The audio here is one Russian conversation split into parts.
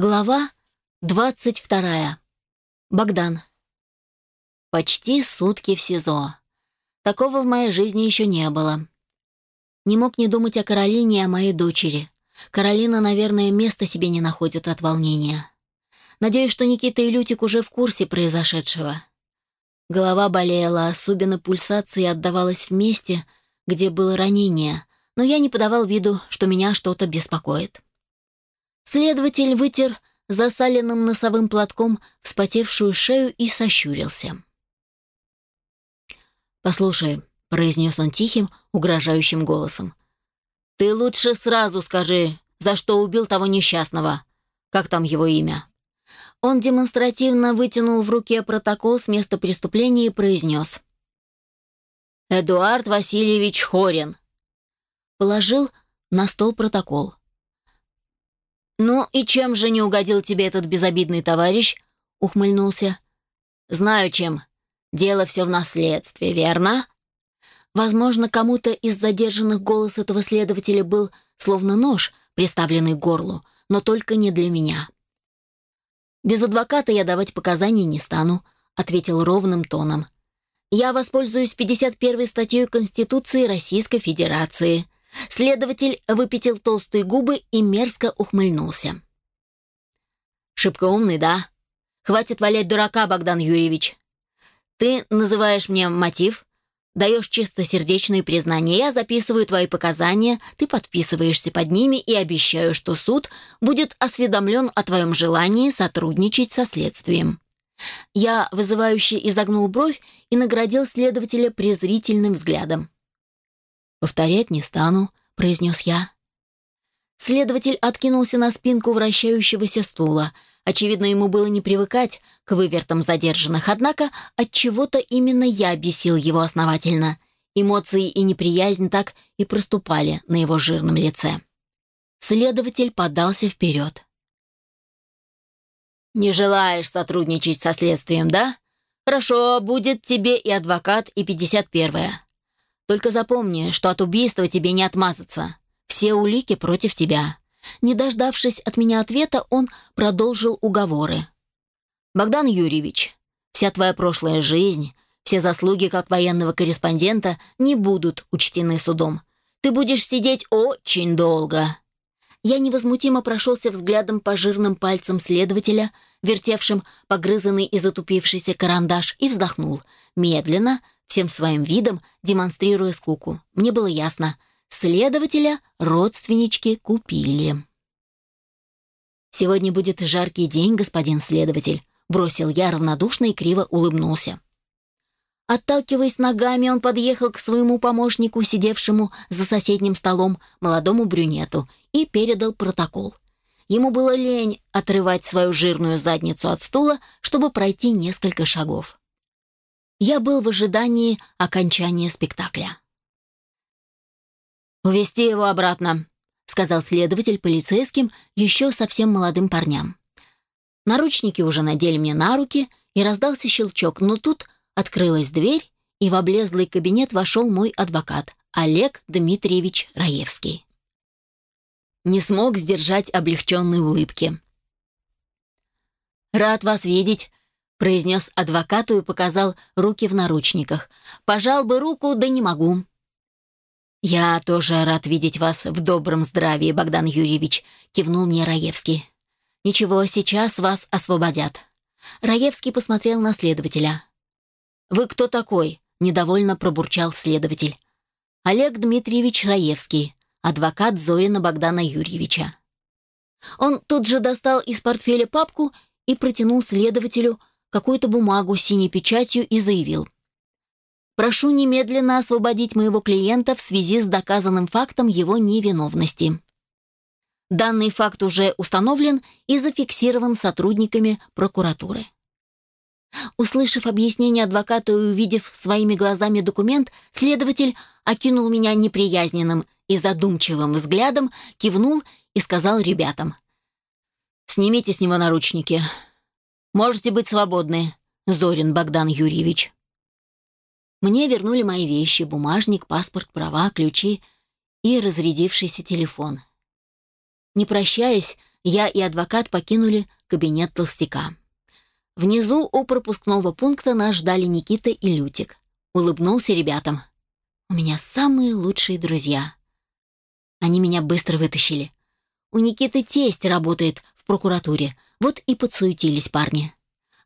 Глава двадцать вторая. Богдан. Почти сутки в СИЗО. Такого в моей жизни еще не было. Не мог не думать о Каролине и о моей дочери. Каролина, наверное, места себе не находит от волнения. Надеюсь, что Никита и Лютик уже в курсе произошедшего. Голова болела, особенно пульсация отдавалась в месте, где было ранение, но я не подавал виду, что меня что-то беспокоит. Следователь вытер засаленным носовым платком вспотевшую шею и сощурился. «Послушай», — произнес он тихим, угрожающим голосом, «ты лучше сразу скажи, за что убил того несчастного. Как там его имя?» Он демонстративно вытянул в руке протокол с места преступления и произнес. «Эдуард Васильевич Хорин». Положил на стол протокол. «Ну и чем же не угодил тебе этот безобидный товарищ?» — ухмыльнулся. «Знаю чем. Дело все в наследстве, верно?» Возможно, кому-то из задержанных голос этого следователя был словно нож, приставленный к горлу, но только не для меня. «Без адвоката я давать показания не стану», — ответил ровным тоном. «Я воспользуюсь 51-й статьей Конституции Российской Федерации. Следователь выпятил толстые губы и мерзко ухмыльнулся. «Шибко умный, да? Хватит валять дурака, Богдан Юрьевич. Ты называешь мне мотив, даешь чистосердечные признания, я записываю твои показания, ты подписываешься под ними и обещаю, что суд будет осведомлен о твоем желании сотрудничать со следствием». Я вызывающе изогнул бровь и наградил следователя презрительным взглядом. «Повторять не стану», — произнес я. Следователь откинулся на спинку вращающегося стула. Очевидно, ему было не привыкать к вывертам задержанных, однако от чего-то именно я бесил его основательно. Эмоции и неприязнь так и проступали на его жирном лице. Следователь подался вперед. «Не желаешь сотрудничать со следствием, да? Хорошо, будет тебе и адвокат, и пятьдесят первая. Только запомни, что от убийства тебе не отмазаться. Все улики против тебя». Не дождавшись от меня ответа, он продолжил уговоры. «Богдан Юрьевич, вся твоя прошлая жизнь, все заслуги как военного корреспондента не будут учтены судом. Ты будешь сидеть очень долго». Я невозмутимо прошелся взглядом по жирным пальцам следователя, вертевшим погрызанный и затупившийся карандаш, и вздохнул. Медленно, всем своим видом демонстрируя скуку. Мне было ясно, следователя родственнички купили. «Сегодня будет жаркий день, господин следователь», — бросил я равнодушно и криво улыбнулся. Отталкиваясь ногами, он подъехал к своему помощнику, сидевшему за соседним столом, молодому брюнету, и передал протокол. Ему было лень отрывать свою жирную задницу от стула, чтобы пройти несколько шагов. Я был в ожидании окончания спектакля. «Увести его обратно», — сказал следователь полицейским еще совсем молодым парням. Наручники уже надели мне на руки, и раздался щелчок, но тут открылась дверь, и в облезлый кабинет вошел мой адвокат, Олег Дмитриевич Раевский. Не смог сдержать облегченной улыбки. «Рад вас видеть», произнес адвокату и показал руки в наручниках. «Пожал бы руку, да не могу». «Я тоже рад видеть вас в добром здравии, Богдан Юрьевич», — кивнул мне Раевский. «Ничего, сейчас вас освободят». Раевский посмотрел на следователя. «Вы кто такой?» — недовольно пробурчал следователь. «Олег Дмитриевич Раевский, адвокат Зорина Богдана Юрьевича». Он тут же достал из портфеля папку и протянул следователю какую-то бумагу с синей печатью и заявил. «Прошу немедленно освободить моего клиента в связи с доказанным фактом его невиновности». Данный факт уже установлен и зафиксирован сотрудниками прокуратуры. Услышав объяснение адвоката и увидев своими глазами документ, следователь окинул меня неприязненным и задумчивым взглядом, кивнул и сказал ребятам. «Снимите с него наручники. Можете быть свободны, Зорин Богдан Юрьевич». Мне вернули мои вещи, бумажник, паспорт, права, ключи и разрядившийся телефон. Не прощаясь, я и адвокат покинули кабинет толстяка. Внизу у пропускного пункта нас ждали Никита и Лютик. Улыбнулся ребятам. «У меня самые лучшие друзья». Они меня быстро вытащили. У Никиты тесть работает прокуратуре, вот и подсуетились парни.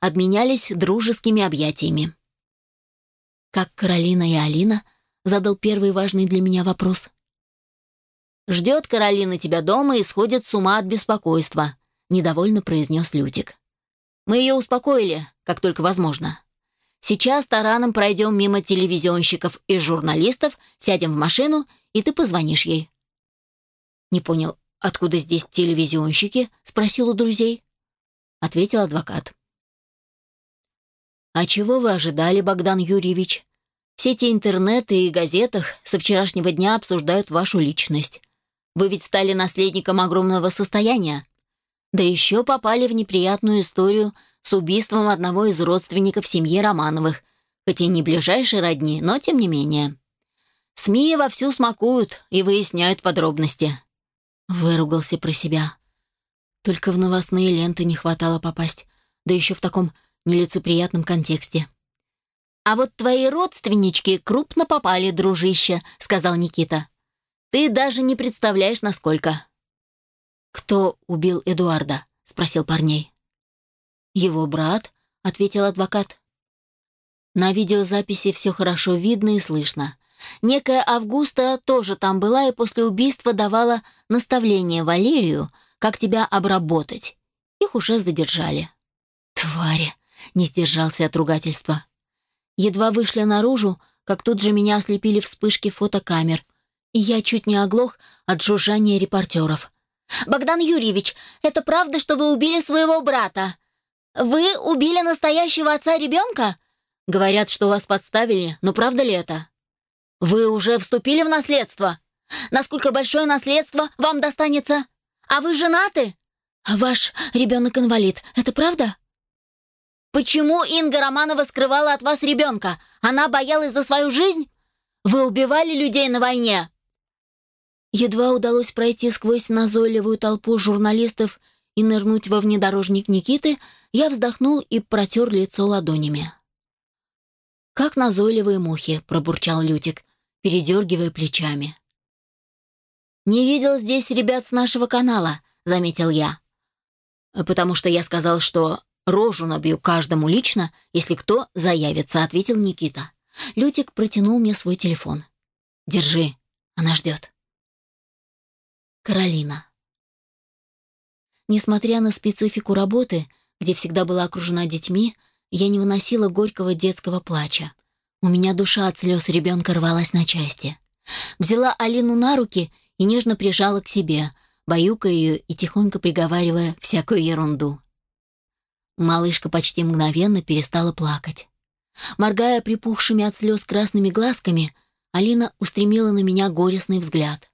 Обменялись дружескими объятиями. Как Каролина и Алина задал первый важный для меня вопрос. «Ждет Каролина тебя дома и сходит с ума от беспокойства», недовольно произнес Лютик. «Мы ее успокоили, как только возможно. Сейчас тараном пройдем мимо телевизионщиков и журналистов, сядем в машину, и ты позвонишь ей». «Не понял, откуда здесь телевизионщики?» — спросил у друзей. Ответил адвокат. «А чего вы ожидали, Богдан Юрьевич? В сети интернета и газетах со вчерашнего дня обсуждают вашу личность. Вы ведь стали наследником огромного состояния. Да еще попали в неприятную историю с убийством одного из родственников семьи Романовых, хоть и не ближайшей родни, но тем не менее. СМИ вовсю смакуют и выясняют подробности. Выругался про себя. Только в новостные ленты не хватало попасть, да еще в таком нелицеприятном контексте. «А вот твои родственнички крупно попали, дружище», — сказал Никита. Ты даже не представляешь, насколько». «Кто убил Эдуарда?» — спросил парней. «Его брат», — ответил адвокат. На видеозаписи все хорошо видно и слышно. Некая Августа тоже там была и после убийства давала наставление Валерию, как тебя обработать. Их уже задержали. «Твари!» — не сдержался от ругательства. Едва вышли наружу, как тут же меня ослепили вспышки фотокамер, и я чуть не оглох от жужжания репортеров. «Богдан Юрьевич, это правда, что вы убили своего брата? Вы убили настоящего отца ребенка?» «Говорят, что вас подставили, но правда ли это?» «Вы уже вступили в наследство? Насколько большое наследство вам достанется? А вы женаты?» «Ваш ребенок инвалид, это правда?» «Почему Инга Романова скрывала от вас ребенка? Она боялась за свою жизнь? Вы убивали людей на войне?» Едва удалось пройти сквозь назойливую толпу журналистов и нырнуть во внедорожник Никиты, я вздохнул и протер лицо ладонями. «Как назойливые мухи», — пробурчал Лютик, передергивая плечами. «Не видел здесь ребят с нашего канала», — заметил я. «Потому что я сказал, что рожу набью каждому лично, если кто заявится», — ответил Никита. Лютик протянул мне свой телефон. «Держи, она ждет». Каролина. Несмотря на специфику работы, где всегда была окружена детьми, я не выносила горького детского плача. У меня душа от слез ребенка рвалась на части. Взяла Алину на руки и нежно прижала к себе, баюкая ее и тихонько приговаривая всякую ерунду. Малышка почти мгновенно перестала плакать. Моргая припухшими от слез красными глазками, Алина устремила на меня горестный взгляд.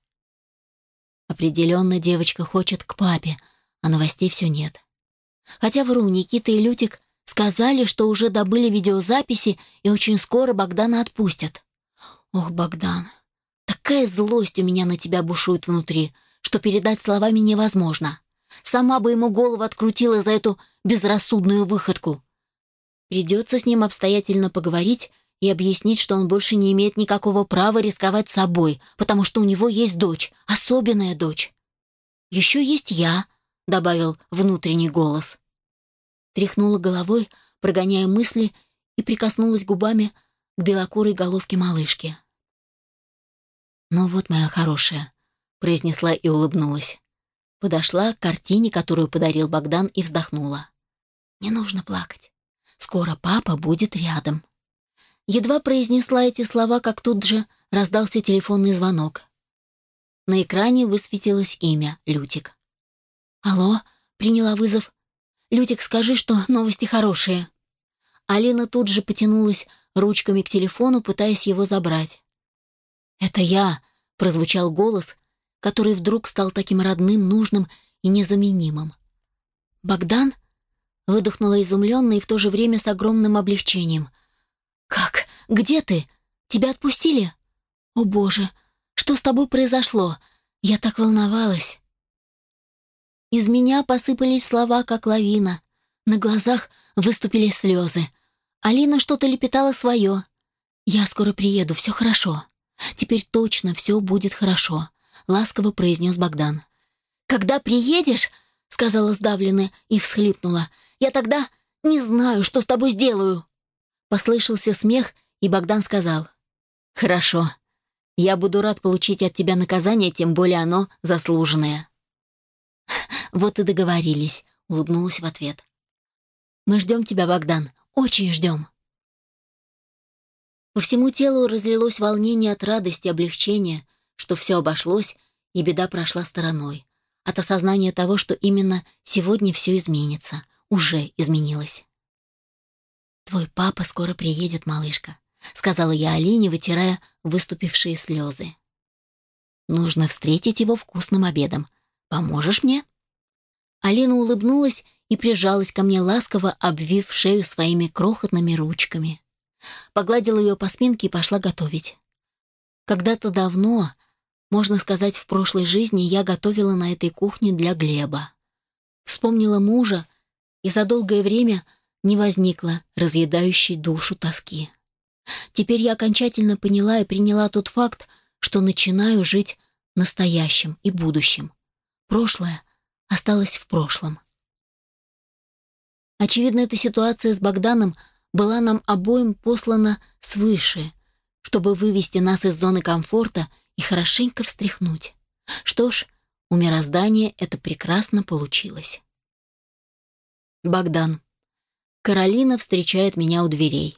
Определенно девочка хочет к папе, а новостей все нет. Хотя вру, Никита и Лютик сказали, что уже добыли видеозаписи и очень скоро Богдана отпустят. Ох, Богдан, такая злость у меня на тебя бушует внутри, что передать словами невозможно. Сама бы ему голову открутила за эту безрассудную выходку. Придется с ним обстоятельно поговорить и объяснить, что он больше не имеет никакого права рисковать собой, потому что у него есть дочь, особенная дочь. «Еще есть я», — добавил внутренний голос. Тряхнула головой, прогоняя мысли, и прикоснулась губами к белокурой головке малышки. «Ну вот, моя хорошая», — произнесла и улыбнулась. Подошла к картине, которую подарил Богдан, и вздохнула. «Не нужно плакать. Скоро папа будет рядом». Едва произнесла эти слова, как тут же раздался телефонный звонок. На экране высветилось имя Лютик. «Алло», — приняла вызов. «Лютик, скажи, что новости хорошие». Алина тут же потянулась ручками к телефону, пытаясь его забрать. «Это я», — прозвучал голос, который вдруг стал таким родным, нужным и незаменимым. «Богдан?» — выдохнула изумленно и в то же время с огромным облегчением. «Как? Где ты? Тебя отпустили?» «О, Боже! Что с тобой произошло? Я так волновалась!» Из меня посыпались слова, как лавина. На глазах выступили слезы. Алина что-то лепетала свое. «Я скоро приеду, все хорошо. Теперь точно все будет хорошо», — ласково произнес Богдан. «Когда приедешь», — сказала сдавленно и всхлипнула, «я тогда не знаю, что с тобой сделаю». Послышался смех, и Богдан сказал, «Хорошо. Я буду рад получить от тебя наказание, тем более оно заслуженное». «Вот и договорились», — улыбнулась в ответ. «Мы ждем тебя, Богдан, очень ждем». По всему телу разлилось волнение от радости, облегчения, что все обошлось, и беда прошла стороной. От осознания того, что именно сегодня все изменится, уже изменилось. «Твой папа скоро приедет, малышка», — сказала я Алине, вытирая выступившие слезы. «Нужно встретить его вкусным обедом. Поможешь мне?» Алина улыбнулась и прижалась ко мне ласково, обвив шею своими крохотными ручками. Погладила ее по спинке и пошла готовить. Когда-то давно, можно сказать, в прошлой жизни я готовила на этой кухне для Глеба. Вспомнила мужа, и за долгое время не возникло разъедающей душу тоски. Теперь я окончательно поняла и приняла тот факт, что начинаю жить настоящим и будущим. Прошлое осталось в прошлом. Очевидно, эта ситуация с Богданом была нам обоим послана свыше, чтобы вывести нас из зоны комфорта и хорошенько встряхнуть. Что ж, у мироздания это прекрасно получилось. Богдан. Каролина встречает меня у дверей.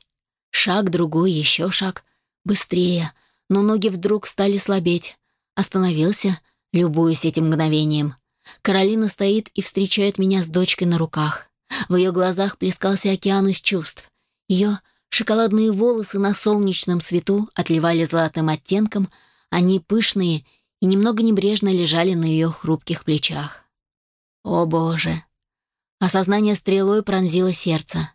Шаг, другой, еще шаг. Быстрее. Но ноги вдруг стали слабеть. Остановился, любуясь этим мгновением. Каролина стоит и встречает меня с дочкой на руках. В ее глазах плескался океан из чувств. Ее шоколадные волосы на солнечном свету отливали золотым оттенком, они пышные и немного небрежно лежали на ее хрупких плечах. О боже! Осознание стрелой пронзило сердце.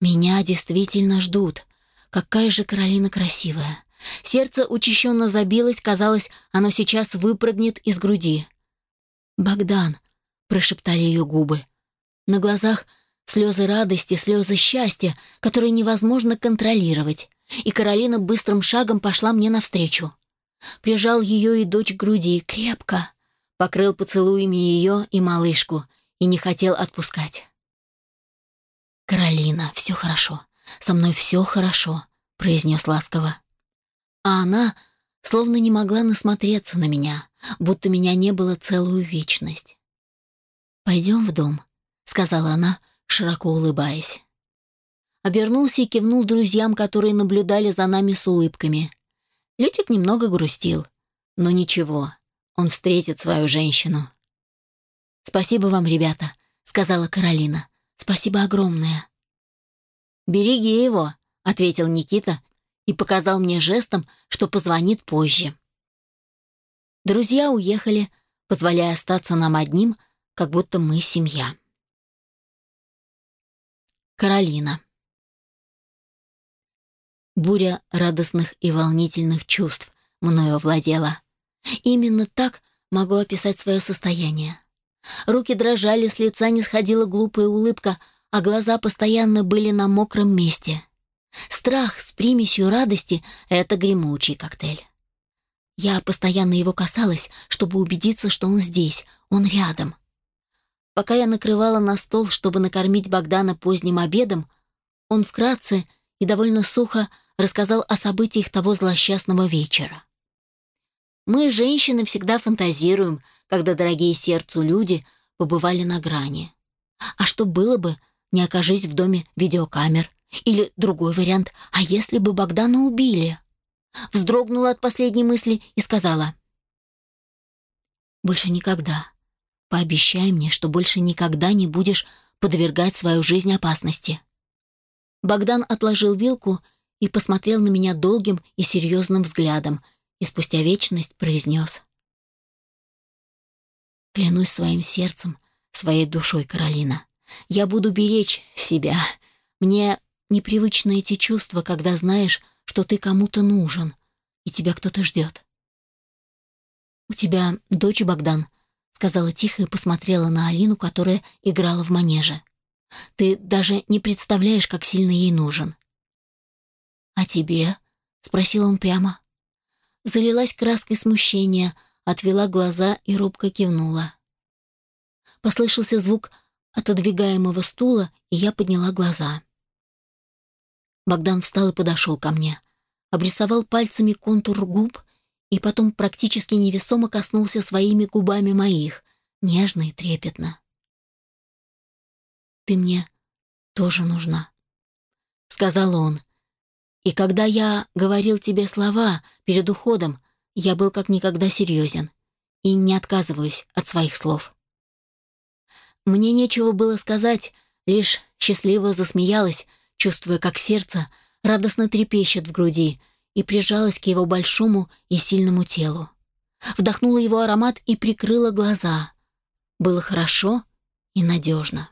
Меня действительно ждут. Какая же Каролина красивая. Сердце учащенно забилось, казалось, оно сейчас выпрыгнет из груди. «Богдан», — прошептали ее губы. На глазах слезы радости, слезы счастья, которые невозможно контролировать. И Каролина быстрым шагом пошла мне навстречу. Прижал ее и дочь к груди, крепко. Покрыл поцелуями ее и малышку и не хотел отпускать. «Каролина, все хорошо. Со мной все хорошо», — произнес ласково. А она словно не могла насмотреться на меня, будто меня не было целую вечность. «Пойдем в дом», — сказала она, широко улыбаясь. Обернулся и кивнул друзьям, которые наблюдали за нами с улыбками. Лютик немного грустил. Но ничего, он встретит свою женщину. «Спасибо вам, ребята», — сказала Каролина. «Спасибо огромное». «Береги его», — ответил Никита и показал мне жестом, что позвонит позже. Друзья уехали, позволяя остаться нам одним, как будто мы семья. Каролина. Буря радостных и волнительных чувств мною овладела. Именно так могу описать свое состояние. Руки дрожали, с лица не сходила глупая улыбка, а глаза постоянно были на мокром месте. Страх с примесью радости — это гремучий коктейль. Я постоянно его касалась, чтобы убедиться, что он здесь, он рядом. Пока я накрывала на стол, чтобы накормить Богдана поздним обедом, он вкратце и довольно сухо рассказал о событиях того злосчастного вечера. Мы, женщины, всегда фантазируем, когда дорогие сердцу люди побывали на грани. А что было бы, не окажись в доме видеокамер? Или другой вариант, а если бы Богдана убили? Вздрогнула от последней мысли и сказала. «Больше никогда. Пообещай мне, что больше никогда не будешь подвергать свою жизнь опасности». Богдан отложил вилку и посмотрел на меня долгим и серьезным взглядом, и спустя вечность произнес. «Клянусь своим сердцем, своей душой, Каролина, я буду беречь себя. Мне непривычны эти чувства, когда знаешь, что ты кому-то нужен, и тебя кто-то ждет. «У тебя дочь, Богдан», — сказала тихо и посмотрела на Алину, которая играла в манеже. «Ты даже не представляешь, как сильно ей нужен». «А тебе?» — спросил он прямо. Залилась краской смущения, отвела глаза и робко кивнула. Послышался звук отодвигаемого стула, и я подняла глаза. Богдан встал и подошел ко мне. Обрисовал пальцами контур губ и потом практически невесомо коснулся своими губами моих, нежно и трепетно. «Ты мне тоже нужна», — сказал он. «И когда я говорил тебе слова перед уходом, я был как никогда серьезен и не отказываюсь от своих слов». Мне нечего было сказать, лишь счастливо засмеялась, чувствуя, как сердце радостно трепещет в груди, и прижалась к его большому и сильному телу. Вдохнула его аромат и прикрыла глаза. Было хорошо и надежно.